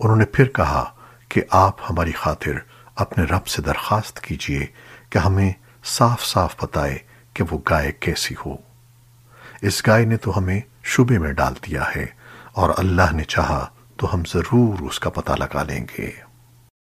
انہوں نے پھر کہا کہ آپ ہماری خاطر اپنے رب سے درخواست کیجیے کہ ہمیں صاف صاف بتائے کہ وہ گائے کیسی ہو۔ اس گائے نے تو ہمیں شبے میں ڈال دیا ہے اور اللہ نے چاہا تو ہم ضرور اس کا پتہ لگا لیں گے۔